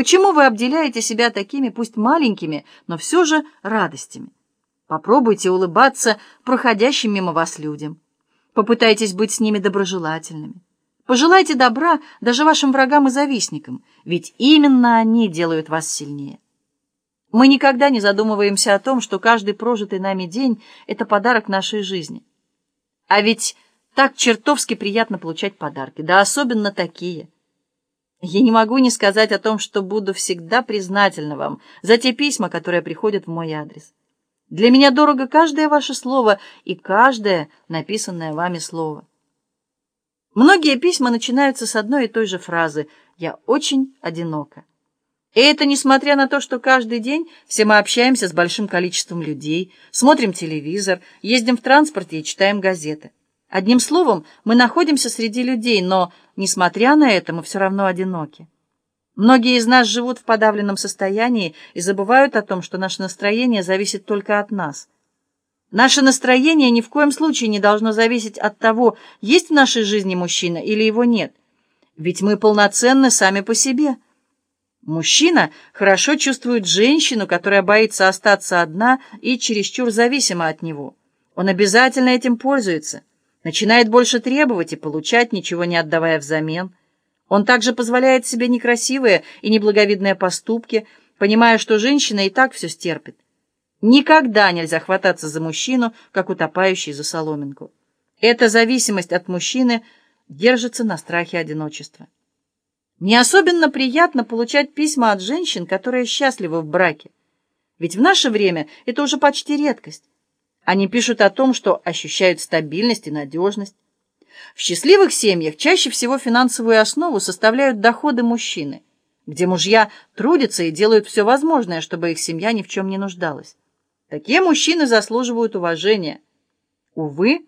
Почему вы обделяете себя такими, пусть маленькими, но все же радостями? Попробуйте улыбаться проходящим мимо вас людям. Попытайтесь быть с ними доброжелательными. Пожелайте добра даже вашим врагам и завистникам, ведь именно они делают вас сильнее. Мы никогда не задумываемся о том, что каждый прожитый нами день — это подарок нашей жизни. А ведь так чертовски приятно получать подарки, да особенно такие. Я не могу не сказать о том, что буду всегда признательна вам за те письма, которые приходят в мой адрес. Для меня дорого каждое ваше слово и каждое написанное вами слово. Многие письма начинаются с одной и той же фразы «Я очень одинока». И это несмотря на то, что каждый день все мы общаемся с большим количеством людей, смотрим телевизор, ездим в транспорте и читаем газеты. Одним словом, мы находимся среди людей, но, несмотря на это, мы все равно одиноки. Многие из нас живут в подавленном состоянии и забывают о том, что наше настроение зависит только от нас – Наше настроение ни в коем случае не должно зависеть от того, есть в нашей жизни мужчина или его нет. Ведь мы полноценны сами по себе. Мужчина хорошо чувствует женщину, которая боится остаться одна и чересчур зависима от него. Он обязательно этим пользуется, начинает больше требовать и получать, ничего не отдавая взамен. Он также позволяет себе некрасивые и неблаговидные поступки, понимая, что женщина и так все стерпит. Никогда нельзя хвататься за мужчину, как утопающий за соломинку. Эта зависимость от мужчины держится на страхе одиночества. Мне особенно приятно получать письма от женщин, которые счастливы в браке. Ведь в наше время это уже почти редкость. Они пишут о том, что ощущают стабильность и надежность. В счастливых семьях чаще всего финансовую основу составляют доходы мужчины, где мужья трудятся и делают все возможное, чтобы их семья ни в чем не нуждалась. Такие мужчины заслуживают уважения. Увы,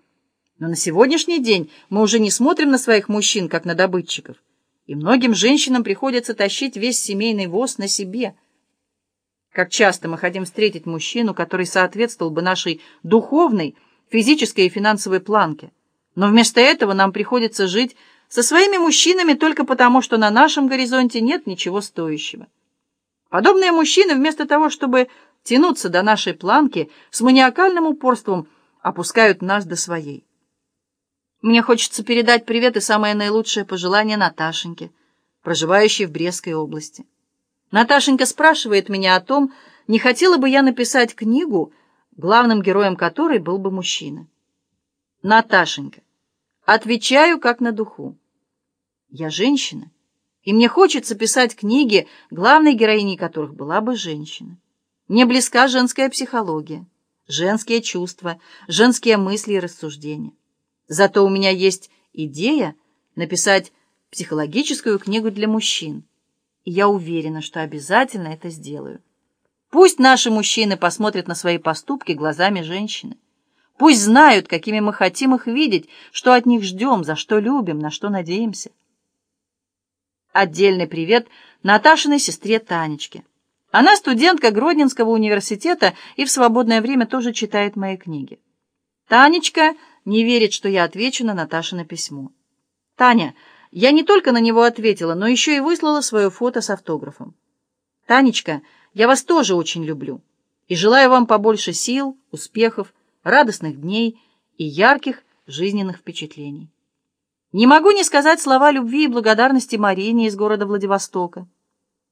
но на сегодняшний день мы уже не смотрим на своих мужчин, как на добытчиков, и многим женщинам приходится тащить весь семейный воз на себе. Как часто мы хотим встретить мужчину, который соответствовал бы нашей духовной, физической и финансовой планке, но вместо этого нам приходится жить со своими мужчинами только потому, что на нашем горизонте нет ничего стоящего. Подобные мужчины, вместо того, чтобы тянуться до нашей планки, с маниакальным упорством опускают нас до своей. Мне хочется передать привет и самое наилучшее пожелание Наташеньке, проживающей в Брестской области. Наташенька спрашивает меня о том, не хотела бы я написать книгу, главным героем которой был бы мужчина. Наташенька, отвечаю как на духу. Я женщина, и мне хочется писать книги, главной героиней которых была бы женщина. Мне близка женская психология, женские чувства, женские мысли и рассуждения. Зато у меня есть идея написать психологическую книгу для мужчин. И я уверена, что обязательно это сделаю. Пусть наши мужчины посмотрят на свои поступки глазами женщины. Пусть знают, какими мы хотим их видеть, что от них ждем, за что любим, на что надеемся. Отдельный привет Наташиной сестре Танечке. Она студентка Гродненского университета и в свободное время тоже читает мои книги. Танечка не верит, что я отвечу на Наташино письмо. Таня, я не только на него ответила, но еще и выслала свое фото с автографом. Танечка, я вас тоже очень люблю и желаю вам побольше сил, успехов, радостных дней и ярких жизненных впечатлений. Не могу не сказать слова любви и благодарности Марине из города Владивостока.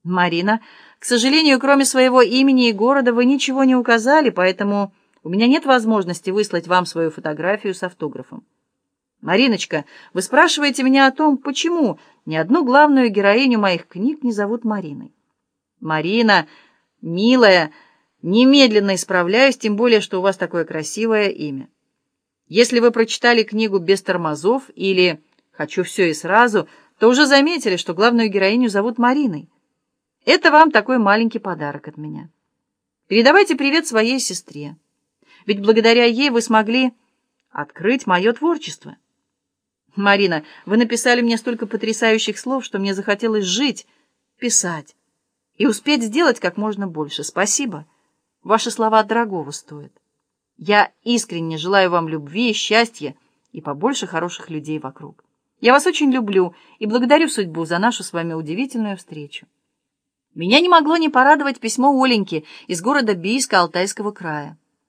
Марина, к сожалению, кроме своего имени и города вы ничего не указали, поэтому у меня нет возможности выслать вам свою фотографию с автографом. Мариночка, вы спрашиваете меня о том, почему ни одну главную героиню моих книг не зовут Мариной. Марина, милая, немедленно исправляюсь, тем более, что у вас такое красивое имя. Если вы прочитали книгу «Без тормозов» или «Хочу все и сразу», то уже заметили, что главную героиню зовут Мариной. Это вам такой маленький подарок от меня. Передавайте привет своей сестре. Ведь благодаря ей вы смогли открыть мое творчество. Марина, вы написали мне столько потрясающих слов, что мне захотелось жить, писать и успеть сделать как можно больше. Спасибо. Ваши слова дорогого стоят. Я искренне желаю вам любви, счастья и побольше хороших людей вокруг. Я вас очень люблю и благодарю судьбу за нашу с вами удивительную встречу. Меня не могло не порадовать письмо Оленьки из города Бийска Алтайского края.